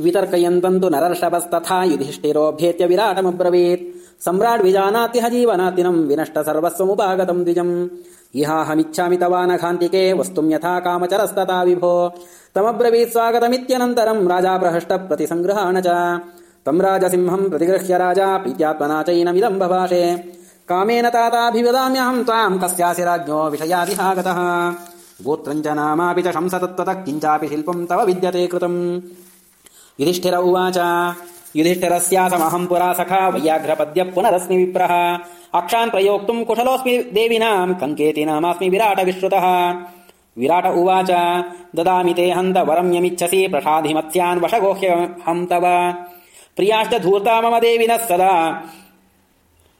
वितर्कयन्तम् तु नरर्षभस्तथा युधिष्ठिरोऽभ्येत्य विराटमब्रवीत् सम्राट् विजानात्यह जीवनातिनम् विनष्ट सर्वस्वमुपागतम् द्विजम्। इहाहमिच्छामि तवानघान्तिके वस्तुम् यथा कामचरस्तथा विभो। तमब्रवीत् स्वागतमित्यनन्तरम् राजा प्रहष्ट प्रतिसङ्ग्रहाण च। तम् राजसिंहम् प्रतिगृह्य राजा प्रीत्यात्मना चैनमिदम् बभाषे। कामेन ताताभिवदाम्यहम् त्वाम् कस्यासि राज्ञो विषयादिहागतः। गोत्रम् च नामापि च शंसतत्त्वतः किञ्चापि शिल्पम् तव विद्यते कृतम् युधिष्ठिर उवाच। युधिष्ठिरस्यासमहम् पुरा सखा वैयाघ्रपद्य पुनरस्मि विप्रः। अक्षान् प्रयोक्तुम् कुशलोऽस्मि देविनाम् कङ्केति नामास्मि विराट विश्रुतः विराट उवाच ददामि ते हन्त वरम् यमिच्छसि प्रसाधिमत्स्यान् वशगोह्यहम् तव। प्रियाश्च धूर्ता मम देविनः सदा।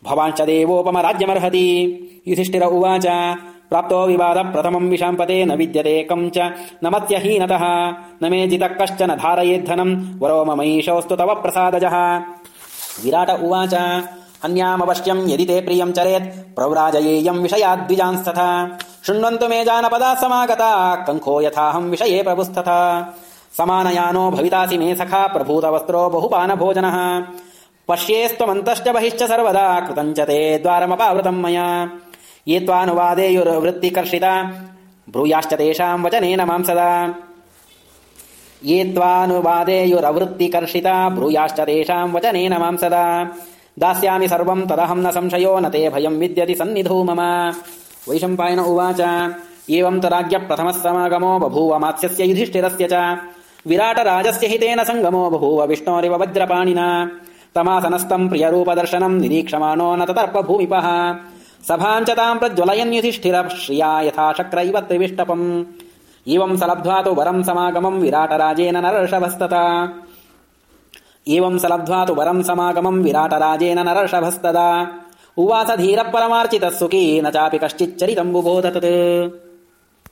भवांश्च देवोपमराज्यमर्हति। युधिष्ठिर उवाच प्राप्तो विवाद प्रथमम् विशाम्पते न विद्यते च न मत्यहीनतः। न मे जितः कश्चन धारयेद्धनम् वरो ममैषोऽस्तु तव प्रसादजः। विराट उवाच अन्यामवश्यम् यदि ते प्रियम् चरेत् प्रव्राजयेयम् विषयाद्विजांस्तथा शृण्वन्तु मे जानपदा समागता कङ्खो यथाहम् विषये प्रभुस्तथा। समानयानो भवितासि मे सखा प्रभूतवस्त्रो बहुपानभोजनः। पश्येस्त्वमन्तश्च बहिश्च सर्वदा कृतम् च ते द्वारमपावृतम् मया ब्रूयाश्च तेषाम् दास्यामि सर्वम् तदहम् न संशयो न ते भयम् विद्यति सन्निधौ मम। वैशम्पायन उवाच एवम् प्रथमः समागमो बभूव मात्स्यस्य युधिष्ठिरस्य च। विराटराजस्य हितेन सङ्गमो बभूव विष्णोरिव वज्रपाणिना। तमासनस्तम् प्रियरूपदर्शनम् निरीक्षमाणो न ततर्प भूमिपः सभाम् च ताम् प्रज्वलयन् युधिष्ठिर श्रिया यथा शक्र इव त्रिविष्टपम् एवम् सलब्ध्वा तु वरम् समागमम् विराटराजेन नरर्षभस्तता। एवम् सलब्ध्वा तु वरम् समागमम् विराटराजेन नरर्षभस्तदा उवास धीरः परमार्चितः सुखी न चापि कश्चिच्चरितम् बुबोध तत्